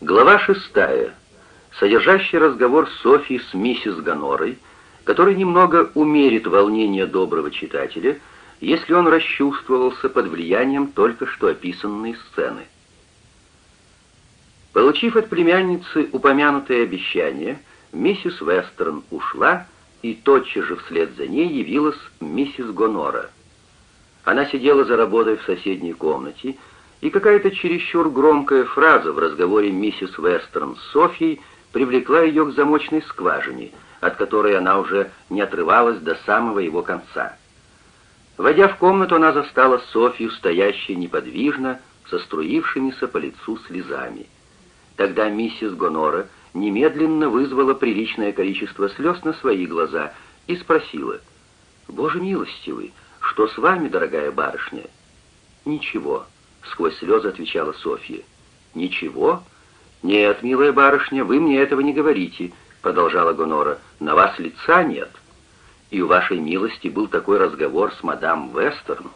Глава шестая, содержащий разговор Софии с миссис Гонорой, который немного умерит волнение доброго читателя, если он расчувствовался под влиянием только что описанной сцены. Получив от племянницы упомянутое обещание, миссис Вестерн ушла, и тотчас же вслед за ней явилась миссис Гонора. Она сидела за работой в соседней комнате, и какая-то чересчур громкая фраза в разговоре миссис Вестерн с Софьей привлекла ее к замочной скважине, от которой она уже не отрывалась до самого его конца. Войдя в комнату, она застала Софью, стоящей неподвижно, со струившимися по лицу слезами. Тогда миссис Гонора немедленно вызвала приличное количество слез на свои глаза и спросила, «Боже милостивый, что с вами, дорогая барышня?» «Ничего», — сквозь слезы отвечала Софья. «Ничего?» «Нет, милая барышня, вы мне этого не говорите», — продолжала Гонора. «На вас лица нет. И у вашей милости был такой разговор с мадам Вестерн».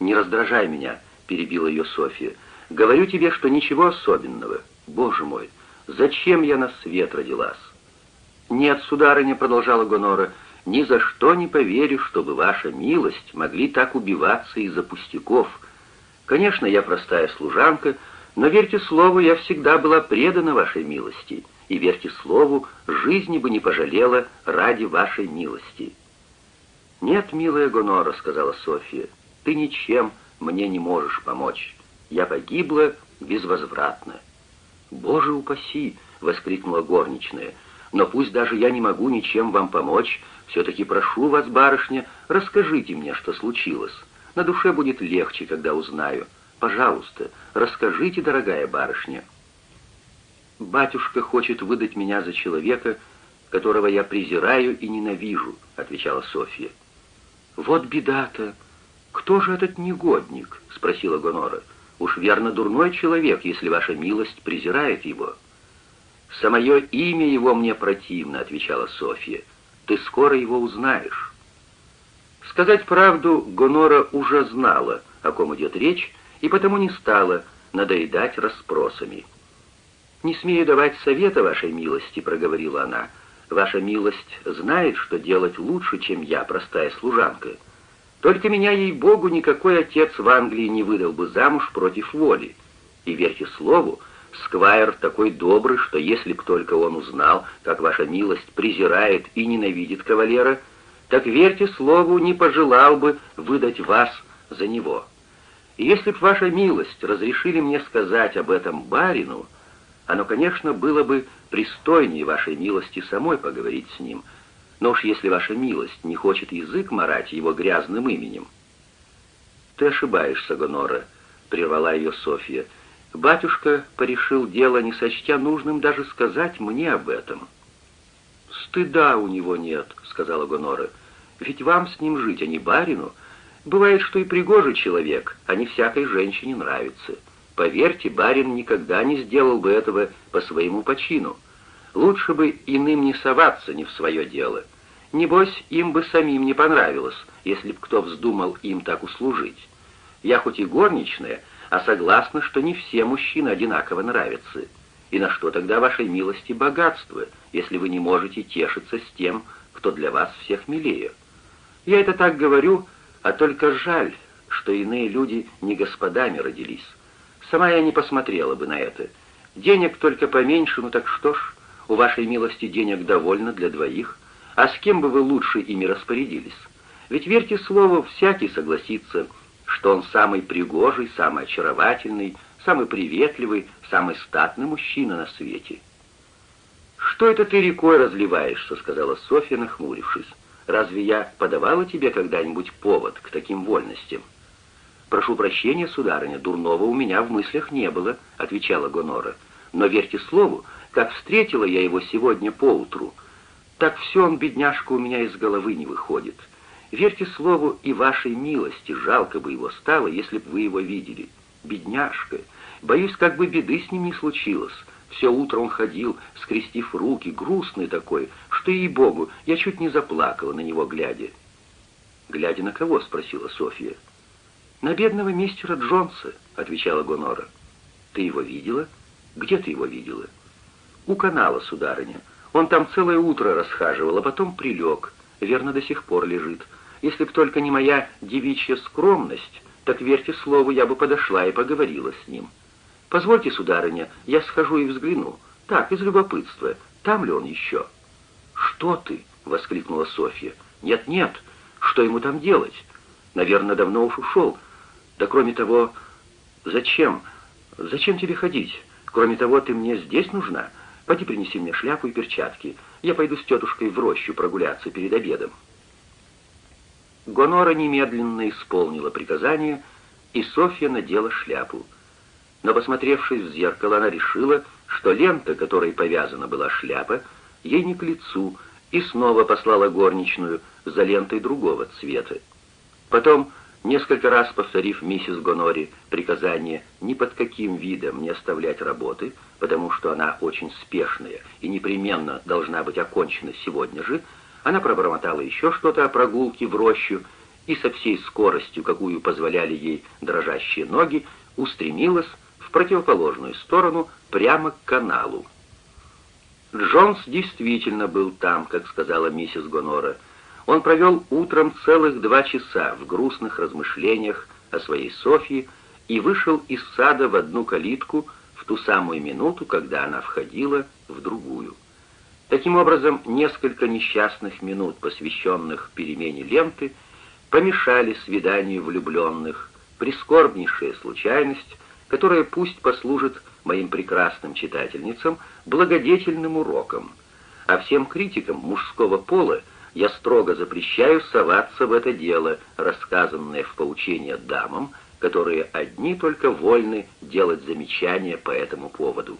«Не раздражай меня», — перебила ее Софья. «Говорю тебе, что ничего особенного. Боже мой, зачем я на свет родилась? Нет, сударыня, продолжала Гонора, ни за что не поверю, чтобы ваша милость могли так убиваться из-за пустяков. Конечно, я простая служанка, но верьте слову, я всегда была предана вашей милости, и верьте слову, жизни бы не пожалела ради вашей милости. Нет, милая Гонора, сказала София, ты ничем мне не можешь помочь. Я погибла безвозвратно. «Боже упаси!» — воскликнула горничная. «Но пусть даже я не могу ничем вам помочь, все-таки прошу вас, барышня, расскажите мне, что случилось. На душе будет легче, когда узнаю. Пожалуйста, расскажите, дорогая барышня». «Батюшка хочет выдать меня за человека, которого я презираю и ненавижу», — отвечала Софья. «Вот беда-то! Кто же этот негодник?» — спросила Гонора. Уж верно дурной человек, если ваша милость презирает его». «Самое имя его мне противно», — отвечала Софья. «Ты скоро его узнаешь». Сказать правду, Гонора уже знала, о ком идет речь, и потому не стала надоедать расспросами. «Не смею давать совета вашей милости», — проговорила она. «Ваша милость знает, что делать лучше, чем я, простая служанка». Только меня, ей-богу, никакой отец в Англии не выдал бы замуж против воли. И верьте слову, Сквайр такой добрый, что если б только он узнал, как ваша милость презирает и ненавидит кавалера, так верьте слову, не пожелал бы выдать вас за него. И если б ваша милость разрешили мне сказать об этом барину, оно, конечно, было бы пристойнее вашей милости самой поговорить с ним — но уж если ваша милость не хочет язык марать его грязным именем... «Ты ошибаешься, Гонора», — прервала ее Софья. «Батюшка порешил дело, не сочтя нужным даже сказать мне об этом». «Стыда у него нет», — сказала Гонора. «Ведь вам с ним жить, а не барину. Бывает, что и пригожий человек, а не всякой женщине нравится. Поверьте, барин никогда не сделал бы этого по своему почину». Лучше бы иным не соваться не в свое дело. Небось, им бы самим не понравилось, если б кто вздумал им так услужить. Я хоть и горничная, а согласна, что не все мужчины одинаково нравятся. И на что тогда вашей милости богатство, если вы не можете тешиться с тем, кто для вас всех милее? Я это так говорю, а только жаль, что иные люди не господами родились. Сама я не посмотрела бы на это. Денег только поменьше, ну так что ж, у вашей милости денег довольно для двоих, а с кем бы вы лучше ими распорядились? Ведь верьте слову, всякий согласится, что он самый пригожий, самый очаровательный, самый приветливый, самый статный мужчина на свете. «Что это ты рекой разливаешься?» — сказала Софья, нахмурившись. «Разве я подавала тебе когда-нибудь повод к таким вольностям?» «Прошу прощения, сударыня, дурного у меня в мыслях не было», — отвечала Гонора. «Но верьте слову, как встретила я его сегодня поутру, так все он, бедняжка, у меня из головы не выходит. Верьте слову и вашей милости, жалко бы его стало, если бы вы его видели. Бедняжка, боюсь, как бы беды с ним не случилось. Все утро он ходил, скрестив руки, грустный такой, что, ей-богу, я чуть не заплакала на него, глядя. «Глядя на кого?» — спросила Софья. «На бедного мистера Джонса», — отвечала Гонора. «Ты его видела?» Где ты его видела?» «У канала, сударыня. Он там целое утро расхаживал, а потом прилег. Верно, до сих пор лежит. Если б только не моя девичья скромность, так, верьте слову, я бы подошла и поговорила с ним. Позвольте, сударыня, я схожу и взгляну. Так, из любопытства. Там ли он еще?» «Что ты?» — воскликнула Софья. «Нет-нет, что ему там делать? Наверное, давно уж ушел. Да кроме того, зачем? Зачем тебе ходить? Кроме того, ты мне здесь нужна. Пойди принеси мне шляпу и перчатки. Я пойду с тетушкой в рощу прогуляться перед обедом». Гонора немедленно исполнила приказание, и Софья надела шляпу. Но, посмотревшись в зеркало, она решила, что лента, которой повязана была шляпа, ей не к лицу, и снова послала горничную за лентой другого цвета. Потом, несколько раз повторив миссис Гонори приказание ни под каким видом не оставлять работы, потому что она очень спешная и непременно должна быть окончена сегодня же, она пробормотала еще что-то о прогулке в рощу и со всей скоростью, какую позволяли ей дрожащие ноги, устремилась в противоположную сторону прямо к каналу. Джонс действительно был там, как сказала миссис Гонора. Он провел утром целых два часа в грустных размышлениях о своей Софии и вышел из сада в одну калитку в ту самую минуту, когда она входила в другую. Таким образом, несколько несчастных минут, посвященных перемене ленты, помешали свиданию влюбленных, прискорбнейшая случайность, которая пусть послужит моим прекрасным читательницам благодетельным уроком, а всем критикам мужского пола я строго запрещаю соваться в это дело, рассказанное в поучение дамам, которые одни только вольны делать замечания по этому поводу.